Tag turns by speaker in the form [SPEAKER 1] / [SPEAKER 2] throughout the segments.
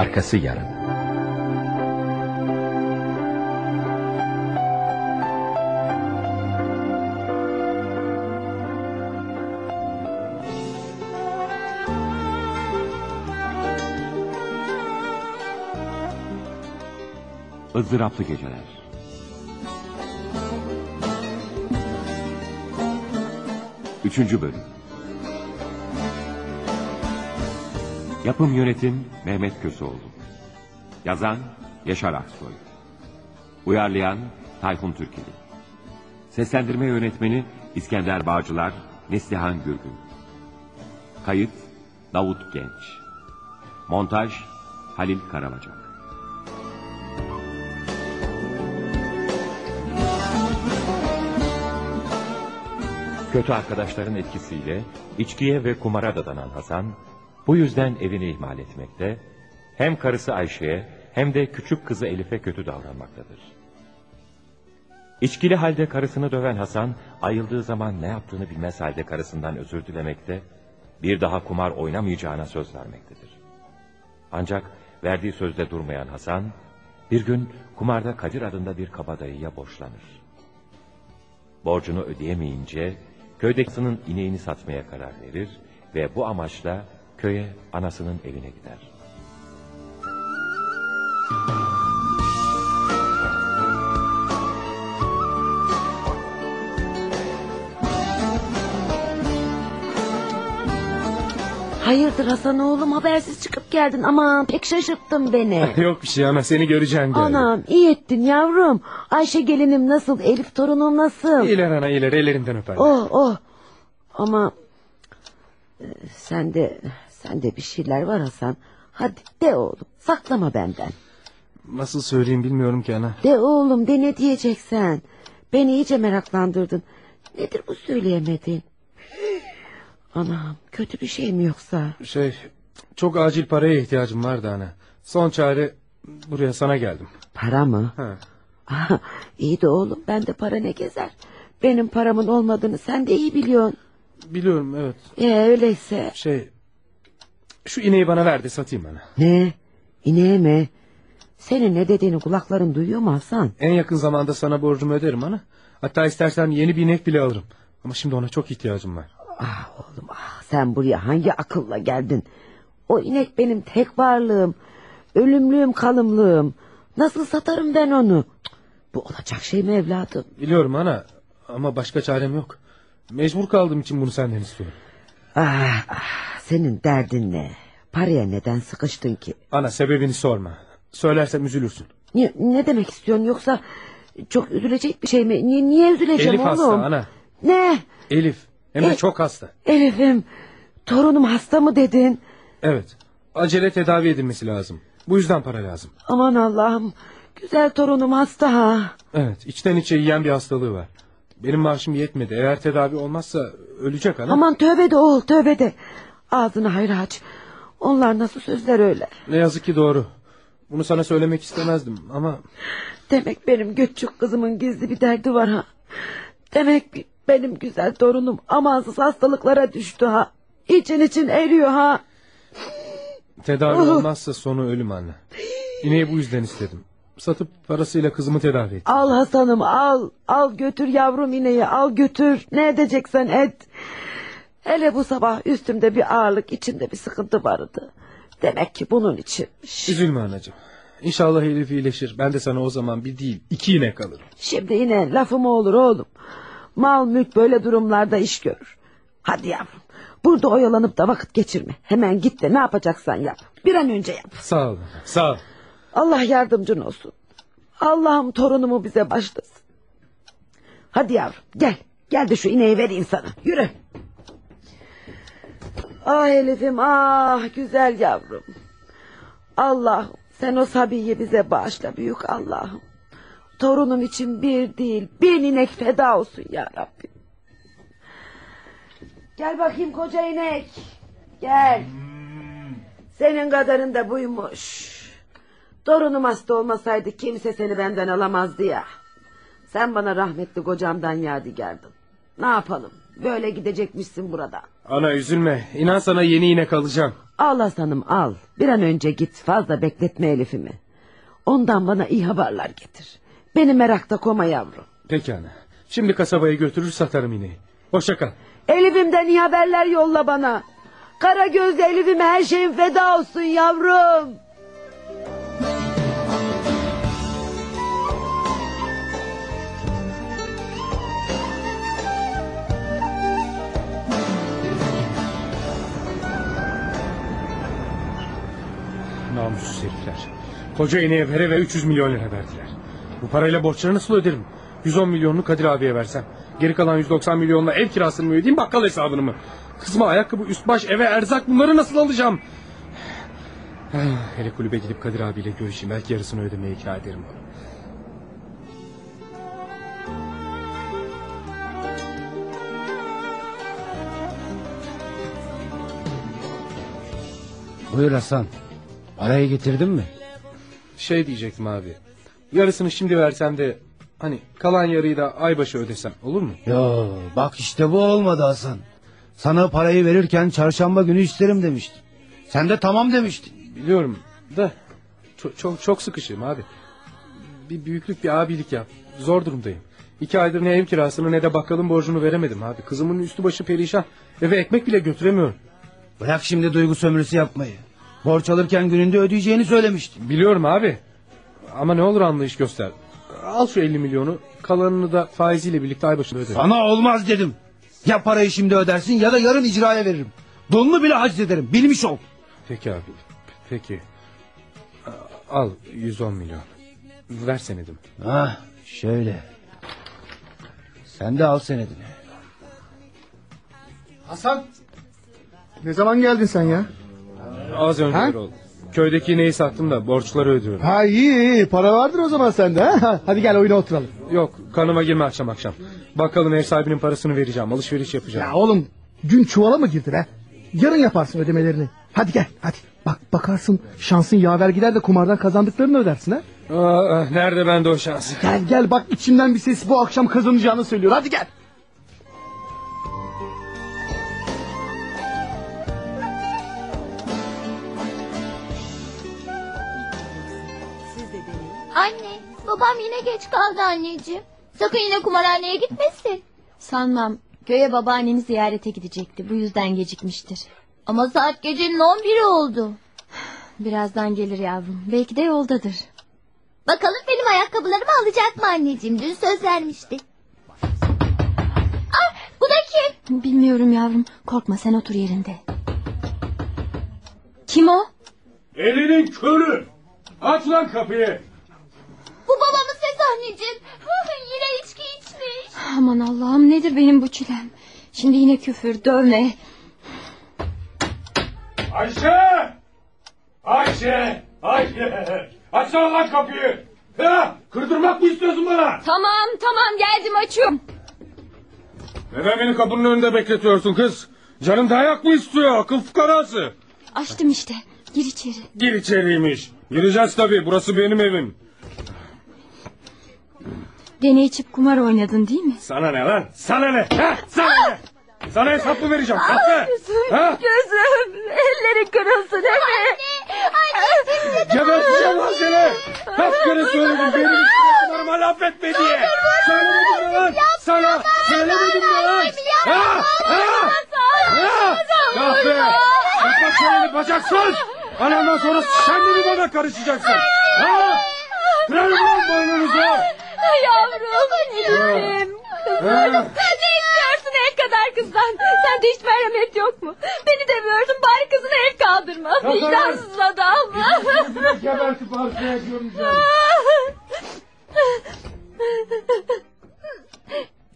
[SPEAKER 1] Arkası yarın.
[SPEAKER 2] ızdıraplı geceler. Üçüncü bölüm. Yapım yönetim Mehmet Köseoğlu. Yazan Yaşar Aksoy. Uyarlayan Tayfun Türkeli. Seslendirme yönetmeni İskender Bağcılar, Neslihan Gürgün. Kayıt Davut Genç. Montaj Halil Karabacak. Kötü arkadaşların etkisiyle içkiye ve kumara dadanan Hasan, bu yüzden evini ihmal etmekte, hem karısı Ayşe'ye hem de küçük kızı Elif'e kötü davranmaktadır. İçkili halde karısını döven Hasan, ayıldığı zaman ne yaptığını bilmez halde karısından özür dilemekte, bir daha kumar oynamayacağına söz vermektedir. Ancak verdiği sözde durmayan Hasan, bir gün kumarda Kadir adında bir kabadayıya borçlanır. Borcunu ödeyemeyince köydekisinin ineğini satmaya karar verir ve bu amaçla köye anasının evine gider.
[SPEAKER 3] Hayırdır Hasan oğlum habersiz çıkıp geldin. Aman pek şaşırttın beni.
[SPEAKER 4] Yok bir şey ana seni göreceğim geldim.
[SPEAKER 3] Anam iyi ettin yavrum. Ayşe gelinim nasıl? Elif torunum nasıl?
[SPEAKER 4] İyiler ana iyiler ellerinden öper.
[SPEAKER 3] Oh oh. Ama e, sende sende bir şeyler var Hasan. Hadi de oğlum saklama benden.
[SPEAKER 4] Nasıl söyleyeyim bilmiyorum ki ana.
[SPEAKER 3] De oğlum de ne diyeceksen. Beni iyice meraklandırdın. Nedir bu söyleyemedin? Anam kötü bir şey mi yoksa?
[SPEAKER 4] Şey çok acil paraya ihtiyacım vardı ana. Son çare buraya sana geldim.
[SPEAKER 3] Para mı?
[SPEAKER 4] Ha.
[SPEAKER 3] Aha, iyi de oğlum bende para ne gezer. Benim paramın olmadığını sen de iyi biliyorsun.
[SPEAKER 4] Biliyorum evet.
[SPEAKER 3] Ee, öyleyse.
[SPEAKER 4] Şey şu ineği bana ver de satayım ana.
[SPEAKER 3] Ne? İneğe mi? Senin ne dediğini kulakların duyuyor mu Hasan?
[SPEAKER 4] En yakın zamanda sana borcumu öderim ana. Hatta istersen yeni bir inek bile alırım. Ama şimdi ona çok ihtiyacım var.
[SPEAKER 3] Ah oğlum ah sen buraya hangi akılla geldin? O inek benim tek varlığım. Ölümlüğüm kalımlığım. Nasıl satarım ben onu? Bu olacak şey mi evladım?
[SPEAKER 4] Biliyorum ana ama başka çarem yok. Mecbur kaldığım için bunu senden istiyorum.
[SPEAKER 3] Ah, ah senin derdin ne? Paraya neden sıkıştın ki?
[SPEAKER 4] Ana sebebini sorma. Söylersem üzülürsün.
[SPEAKER 3] Ne, ne demek istiyorsun yoksa çok üzülecek bir şey mi? Niye, niye üzüleceğim
[SPEAKER 4] Elif
[SPEAKER 3] oğlum?
[SPEAKER 4] hasta ana.
[SPEAKER 3] Ne?
[SPEAKER 4] Elif hem de
[SPEAKER 3] E-
[SPEAKER 4] çok hasta.
[SPEAKER 3] Elif'im torunum hasta mı dedin?
[SPEAKER 4] Evet. Acele tedavi edilmesi lazım. Bu yüzden para lazım.
[SPEAKER 3] Aman Allah'ım güzel torunum hasta ha.
[SPEAKER 4] Evet. içten içe yiyen bir hastalığı var. Benim maaşım yetmedi. Eğer tedavi olmazsa ölecek ana.
[SPEAKER 3] Aman tövbe de oğul tövbe de. Ağzını hayra aç. Onlar nasıl sözler öyle.
[SPEAKER 4] Ne yazık ki doğru. Bunu sana söylemek istemezdim ama
[SPEAKER 3] Demek benim küçük kızımın gizli bir derdi var ha. Demek benim güzel torunum amansız hastalıklara düştü ha. İçin için eriyor ha.
[SPEAKER 4] tedavi
[SPEAKER 3] Oh.
[SPEAKER 4] olmazsa sonu ölüm anne. İneği bu yüzden istedim. Satıp parasıyla kızımı tedavi et.
[SPEAKER 3] Al Hasan'ım al. Al götür yavrum ineği al götür. Ne edeceksen et. Hele bu sabah üstümde bir ağırlık içinde bir sıkıntı vardı. Demek ki bunun içinmiş.
[SPEAKER 4] Üzülme anacığım. İnşallah Elif iyileşir. Ben de sana o zaman bir değil iki inek alırım.
[SPEAKER 3] Şimdi yine lafım olur oğlum. Mal mülk böyle durumlarda iş görür. Hadi yavrum. Burada oyalanıp da vakit geçirme. Hemen git de ne yapacaksan yap. Bir an önce yap.
[SPEAKER 4] Sağ ol. Sağ ol.
[SPEAKER 3] Allah yardımcın olsun. Allah'ım torunumu bize başlasın. Hadi yavrum gel. Gel de şu ineği vereyim sana. Yürü. Ah Elif'im ah güzel yavrum. Allah'ım sen o Sabi'yi bize bağışla büyük Allah'ım. Torunum için bir değil bin inek feda olsun ya Rabbim. Gel bakayım koca inek. Gel. Senin kadarın da buymuş. Torunum hasta olmasaydı kimse seni benden alamazdı ya. Sen bana rahmetli kocamdan yadikardın. Ne yapalım? Böyle gidecekmişsin burada.
[SPEAKER 4] Ana üzülme. İnan sana yeni inek alacağım.
[SPEAKER 3] Al Hasan'ım al. Bir an önce git fazla bekletme Elif'imi. Ondan bana iyi haberler getir. Beni merakta koma yavrum.
[SPEAKER 4] Peki ana. Şimdi kasabaya götürür satarım ineği. Hoşça kal.
[SPEAKER 3] Elif'imden iyi haberler yolla bana. Kara gözlü Elif'ime her şeyin feda olsun yavrum.
[SPEAKER 4] Namussuz herifler. Koca ineğe vere ve 300 milyon lira verdiler. Bu parayla borçları nasıl öderim? 110 milyonunu Kadir abiye versem. Geri kalan 190 milyonla ev kirasını mı ödeyeyim bakkal hesabını mı? Kızıma ayakkabı, üst baş, eve erzak bunları nasıl alacağım? Hele kulübe gidip Kadir abiyle görüşeyim. Belki yarısını ödemeye ikna ederim onu.
[SPEAKER 1] Buyur Hasan. Parayı getirdin mi?
[SPEAKER 4] Şey diyecektim abi. Yarısını şimdi versem de hani kalan yarıyı da aybaşı ödesem olur mu?
[SPEAKER 1] Yo bak işte bu olmadı Hasan. Sana parayı verirken çarşamba günü isterim demiştin. Sen de tamam demiştin.
[SPEAKER 4] Biliyorum da çok çok, çok sıkışığım abi. Bir büyüklük bir abilik yap. Zor durumdayım. İki aydır ne ev kirasını ne de bakkalın borcunu veremedim abi. Kızımın üstü başı perişan. Eve ekmek bile götüremiyorum.
[SPEAKER 1] Bırak şimdi duygu sömürüsü yapmayı. Borç alırken gününde ödeyeceğini söylemiştin.
[SPEAKER 4] Biliyorum abi. Ama ne olur anlayış göster. Al şu 50 milyonu kalanını da faiziyle birlikte ay başına öde.
[SPEAKER 1] Sana olmaz dedim. Ya parayı şimdi ödersin ya da yarın icraya veririm. Donunu bile haciz ederim. Bilmiş ol.
[SPEAKER 4] Peki abi. Peki. Al 110 milyon. Ver senedim.
[SPEAKER 1] Ha şöyle. Sen de al senedini.
[SPEAKER 5] Hasan. Ne zaman geldin sen ya?
[SPEAKER 4] Az önce
[SPEAKER 5] Ha?
[SPEAKER 4] Köydeki ineği sattım da borçları ödüyorum.
[SPEAKER 5] Ha iyi iyi para vardır o zaman sende ha? Hadi gel oyuna oturalım.
[SPEAKER 4] Yok kanıma girme akşam akşam. Bakalım ev sahibinin parasını vereceğim. Alışveriş yapacağım.
[SPEAKER 5] Ya oğlum gün çuvala mı girdin ha? Yarın yaparsın ödemelerini. Hadi gel hadi. Bak bakarsın şansın yaver gider de kumardan kazandıklarını ödersin ha?
[SPEAKER 4] Aa, nerede bende o şans?
[SPEAKER 5] Gel gel bak içimden bir ses bu akşam kazanacağını söylüyor. Hadi gel.
[SPEAKER 6] Anne, babam yine geç kaldı anneciğim. Sakın yine kumarhaneye gitmesin. Sanmam. Köye babaanneni ziyarete gidecekti. Bu yüzden gecikmiştir. Ama saat gecenin on biri oldu. Birazdan gelir yavrum. Belki de yoldadır. Bakalım benim ayakkabılarımı alacak mı anneciğim? Dün söz vermişti. Ah, bu da kim? Bilmiyorum yavrum. Korkma sen otur yerinde. Kim o?
[SPEAKER 4] Elinin körü. Aç lan kapıyı.
[SPEAKER 6] Bu babamın sesi anneciğim. Yine içki içmiş.
[SPEAKER 7] Aman Allah'ım nedir benim bu çilem? Şimdi yine küfür, dövme.
[SPEAKER 4] Ayşe! Ayşe! Ayşe! Açsana lan kapıyı. Ha, kırdırmak mı istiyorsun bana?
[SPEAKER 7] Tamam tamam geldim açıyorum.
[SPEAKER 4] Neden beni kapının önünde bekletiyorsun kız? Canın dayak mı istiyor? Akıl fukarası.
[SPEAKER 7] Açtım işte. Gir içeri.
[SPEAKER 4] Gir içeriymiş. Gireceğiz tabii. Burası benim evim.
[SPEAKER 7] Gene içip kumar oynadın değil mi?
[SPEAKER 4] Sana ne lan? Sana ne? Ha? Sana ne? Sana hesap mı vereceğim? Kahve. Ha?
[SPEAKER 7] Gözüm elleri kırılsın değil mi?
[SPEAKER 4] Geberteceğim lan seni. Kaç kere söyledim benim üstüme laf etme diye. Söylemedim mi lan? Sana söylemedim mi lan? Ha? Ha? Ha? Kahve. Kapat çeneni bacaksız. Anamdan sonra sen de bana karışacaksın? Ha? Kırarım lan boynunuzu.
[SPEAKER 7] Yavrum Elif'im.
[SPEAKER 4] Ha?
[SPEAKER 7] Sen ne istiyorsun el kadar kızdan? Sende hiç merhamet yok mu? Beni demiyorsun bari kızına el kaldırma. Vicdansız adam.
[SPEAKER 4] Gebertip arkaya gömeceğim.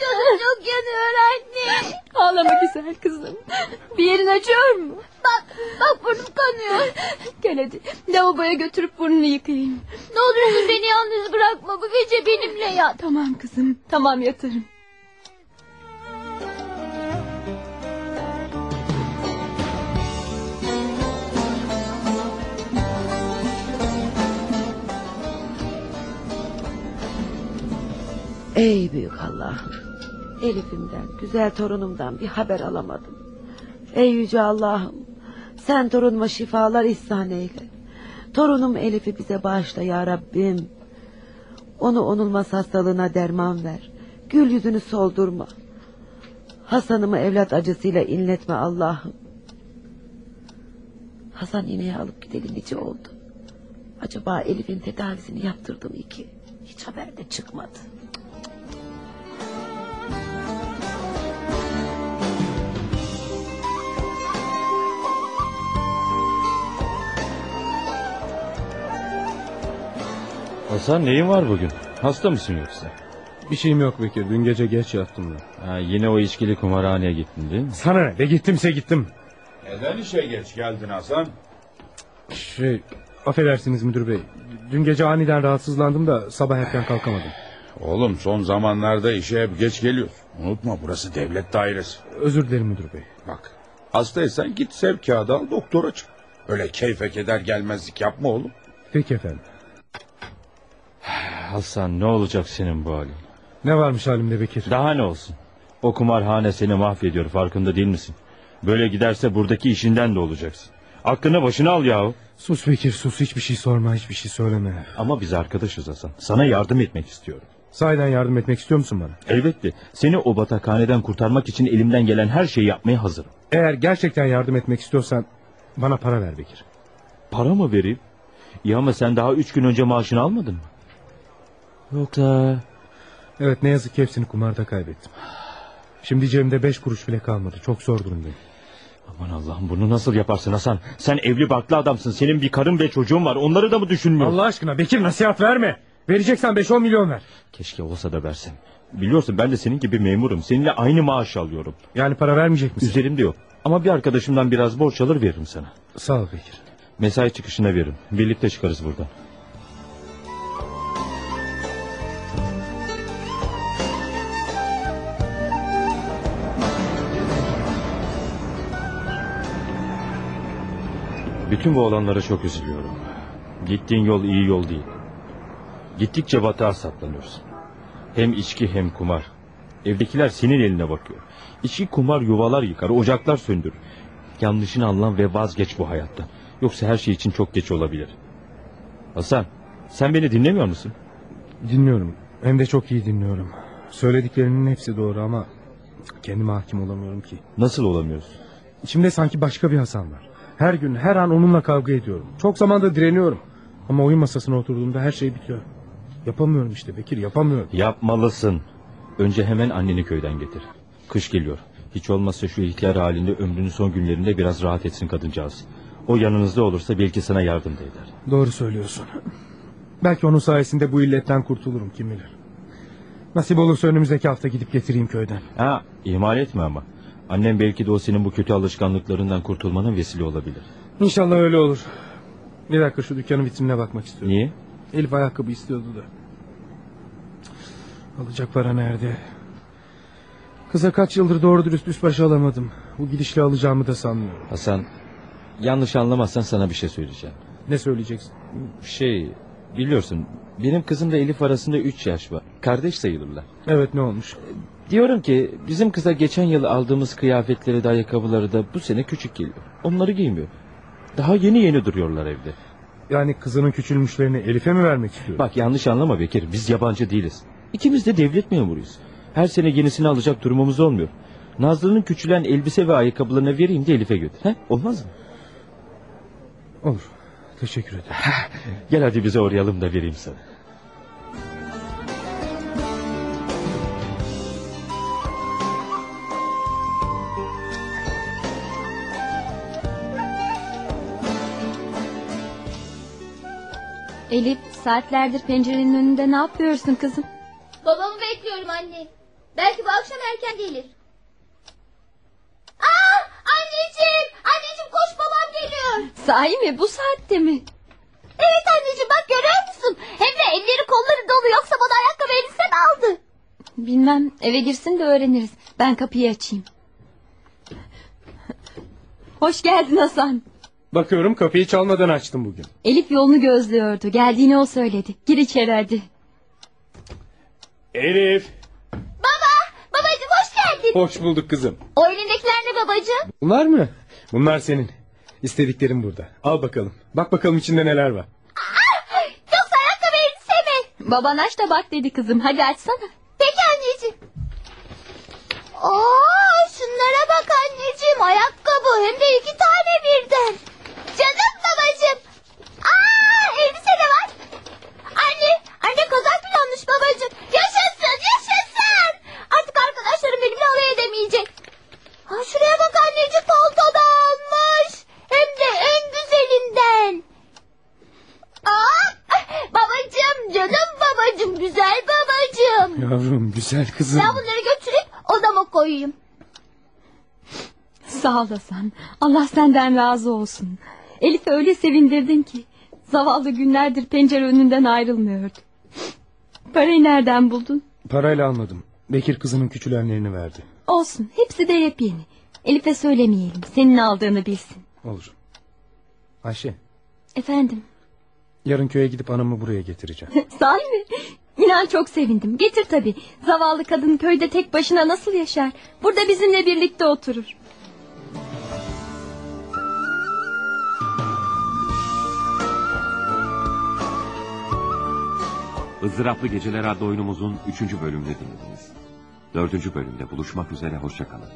[SPEAKER 6] Canım çok yanıyor anne.
[SPEAKER 7] Ağlama güzel kızım. Bir yerin acıyor mu?
[SPEAKER 6] Bak, bak burnum kanıyor.
[SPEAKER 7] Gel hadi lavaboya götürüp burnunu yıkayayım.
[SPEAKER 6] Ne olursun beni yalnız bırakma. Bu gece benimle yat.
[SPEAKER 7] Tamam kızım tamam yatarım.
[SPEAKER 3] Ey büyük Allah'ım. Elif'imden, güzel torunumdan bir haber alamadım. Ey yüce Allah'ım. Sen torunuma şifalar ihsan eyle. Torunum Elif'i bize bağışla ya Rabbim. Onu onulmaz hastalığına derman ver. Gül yüzünü soldurma. Hasan'ımı evlat acısıyla inletme Allah'ım. Hasan iğneyi alıp gideli nice oldu. Acaba Elif'in tedavisini yaptırdım iyi ki. Hiç haber de çıkmadı.
[SPEAKER 8] Hasan neyin var bugün? Hasta mısın yoksa?
[SPEAKER 4] Bir şeyim yok Bekir. Dün gece geç yattım ben.
[SPEAKER 8] Ha, yine o içkili kumarhaneye gittin değil mi?
[SPEAKER 4] Sana ne? Be gittimse gittim.
[SPEAKER 9] Neden işe geç geldin Hasan?
[SPEAKER 4] Şey, affedersiniz müdür bey. Dün gece aniden rahatsızlandım da sabah erken kalkamadım.
[SPEAKER 9] Oğlum son zamanlarda işe hep geç geliyor. Unutma burası devlet dairesi.
[SPEAKER 4] Özür dilerim müdür bey.
[SPEAKER 9] Bak hastaysan git sev kağıdı al doktora çık. Öyle keyfe keder gelmezlik yapma oğlum.
[SPEAKER 4] Peki efendim.
[SPEAKER 8] Hasan ne olacak senin bu halin?
[SPEAKER 4] Ne varmış halimde Bekir?
[SPEAKER 8] Daha ne olsun? O kumarhane seni mahvediyor farkında değil misin? Böyle giderse buradaki işinden de olacaksın. Aklını başına al yahu.
[SPEAKER 4] Sus Bekir sus hiçbir şey sorma hiçbir şey söyleme.
[SPEAKER 8] Ama biz arkadaşız Hasan. Sana yardım etmek istiyorum.
[SPEAKER 4] Sahiden yardım etmek istiyor musun bana?
[SPEAKER 8] Elbette. Seni o batakhaneden kurtarmak için elimden gelen her şeyi yapmaya hazırım.
[SPEAKER 4] Eğer gerçekten yardım etmek istiyorsan bana para ver Bekir.
[SPEAKER 8] Para mı vereyim? İyi ama sen daha üç gün önce maaşını almadın mı? Yoksa...
[SPEAKER 4] Evet ne yazık ki hepsini kumarda kaybettim. Şimdi cebimde beş kuruş bile kalmadı. Çok zor durumdayım.
[SPEAKER 8] Aman Allah'ım bunu nasıl yaparsın Hasan? Sen evli barklı adamsın. Senin bir karın ve çocuğun var. Onları da mı düşünmüyorsun?
[SPEAKER 4] Allah aşkına Bekir nasihat verme. Vereceksen 5-10 milyon ver.
[SPEAKER 8] Keşke olsa da versem. Biliyorsun ben de senin gibi memurum. Seninle aynı maaş alıyorum.
[SPEAKER 4] Yani para vermeyecek misin?
[SPEAKER 8] Üzerimde yok. Ama bir arkadaşımdan biraz borç alır veririm sana.
[SPEAKER 4] Sağ ol Bekir.
[SPEAKER 8] Mesai çıkışına veririm. Birlikte çıkarız buradan. Bütün bu olanlara çok üzülüyorum. Gittiğin yol iyi yol değil. Gittikçe batağa saplanıyorsun. Hem içki hem kumar. Evdekiler senin eline bakıyor. İçki kumar yuvalar yıkar, ocaklar söndürür. Yanlışını anla ve vazgeç bu hayattan. Yoksa her şey için çok geç olabilir. Hasan, sen beni dinlemiyor musun?
[SPEAKER 4] Dinliyorum. Hem de çok iyi dinliyorum. Söylediklerinin hepsi doğru ama kendime hakim olamıyorum ki.
[SPEAKER 8] Nasıl olamıyorsun?
[SPEAKER 4] İçimde sanki başka bir Hasan var. Her gün her an onunla kavga ediyorum. Çok zamanda direniyorum. Ama oyun masasına oturduğumda her şey bitiyor. Yapamıyorum işte Bekir yapamıyorum.
[SPEAKER 8] Yapmalısın. Önce hemen anneni köyden getir. Kış geliyor. Hiç olmazsa şu ihtiyar halinde ömrünün son günlerinde biraz rahat etsin kadıncağız. O yanınızda olursa belki sana yardım da eder.
[SPEAKER 4] Doğru söylüyorsun. Belki onun sayesinde bu illetten kurtulurum kim bilir. Nasip olursa önümüzdeki hafta gidip getireyim köyden.
[SPEAKER 8] Ha, ihmal etme ama. Annem belki de o senin bu kötü alışkanlıklarından kurtulmana vesile olabilir.
[SPEAKER 4] İnşallah öyle olur. Bir dakika şu dükkanın vitrinine bakmak istiyorum.
[SPEAKER 8] Niye?
[SPEAKER 4] Elif ayakkabı istiyordu da. Alacak para nerede? Kıza kaç yıldır doğru dürüst üst başı alamadım. Bu gidişle alacağımı da sanmıyorum.
[SPEAKER 8] Hasan, yanlış anlamazsan sana bir şey söyleyeceğim.
[SPEAKER 4] Ne söyleyeceksin?
[SPEAKER 8] Şey, biliyorsun benim kızımla Elif arasında üç yaş var. Kardeş sayılırlar.
[SPEAKER 4] Evet ne olmuş?
[SPEAKER 8] Diyorum ki bizim kıza geçen yıl aldığımız kıyafetleri de ayakkabıları da bu sene küçük geliyor. Onları giymiyor. Daha yeni yeni duruyorlar evde.
[SPEAKER 4] Yani kızının küçülmüşlerini Elif'e mi vermek istiyor?
[SPEAKER 8] Bak yanlış anlama Bekir biz yabancı değiliz. İkimiz de devlet memuruyuz. Her sene yenisini alacak durumumuz olmuyor. Nazlı'nın küçülen elbise ve ayakkabılarını vereyim de Elif'e götür. He? Olmaz mı?
[SPEAKER 4] Olur. Teşekkür ederim.
[SPEAKER 8] Gel hadi bize uğrayalım da vereyim sana.
[SPEAKER 6] Elif saatlerdir pencerenin önünde ne yapıyorsun kızım?
[SPEAKER 7] Babamı bekliyorum anne. Belki bu akşam erken gelir. Aa, anneciğim, anneciğim koş babam geliyor.
[SPEAKER 6] Sahi mi bu saatte mi?
[SPEAKER 7] Evet anneciğim bak görüyor musun? Hem de elleri kolları dolu yoksa bana ayakkabı elbisen aldı.
[SPEAKER 6] Bilmem eve girsin de öğreniriz. Ben kapıyı açayım. Hoş geldin Hasan.
[SPEAKER 4] Bakıyorum kapıyı çalmadan açtım bugün.
[SPEAKER 6] Elif yolunu gözlüyordu. Geldiğini o söyledi. Gir içeri hadi.
[SPEAKER 4] Elif.
[SPEAKER 7] Baba, babacığım hoş geldin.
[SPEAKER 4] Hoş bulduk kızım.
[SPEAKER 7] O elindekiler ne babacığım?
[SPEAKER 4] Bunlar mı? Bunlar senin. İstediklerim burada. Al bakalım. Bak bakalım içinde neler var.
[SPEAKER 6] Yoksa ayakkabı elbise mi?
[SPEAKER 7] Baban aç da bak dedi kızım. Hadi açsana.
[SPEAKER 6] Peki anneciğim. Aa, şunlara bak anneciğim. Ayakkabı hem de iki tane birden. Canım babacığım. Aa, elbise de var. Anne, anne kazak bile almış babacığım. Yaşasın, yaşasın. Artık arkadaşlarım benimle alay edemeyecek. Ha, şuraya bak anneciğim palto da almış. Hem de en güzelinden. Aa, babacığım, canım güzel babacığım.
[SPEAKER 4] Yavrum güzel kızım.
[SPEAKER 6] Ben bunları götürüp odama koyayım.
[SPEAKER 7] Sağ ol Hasan. Allah senden razı olsun. Elif'i öyle sevindirdin ki. Zavallı günlerdir pencere önünden ayrılmıyordu. Parayı nereden buldun?
[SPEAKER 4] Parayla almadım. Bekir kızının küçülenlerini verdi.
[SPEAKER 7] Olsun hepsi de yepyeni. Elif'e söylemeyelim. Senin aldığını bilsin.
[SPEAKER 4] Olur. Ayşe
[SPEAKER 7] Efendim.
[SPEAKER 4] yarın köye gidip anamı buraya getireceğim.
[SPEAKER 7] Sahi mi? İnan çok sevindim. Getir tabii. Zavallı kadın köyde tek başına nasıl yaşar? Burada bizimle birlikte oturur.
[SPEAKER 2] ızdıraplı Geceler adlı oyunumuzun 3. bölümünü dinlediniz. 4. bölümde buluşmak üzere hoşçakalın.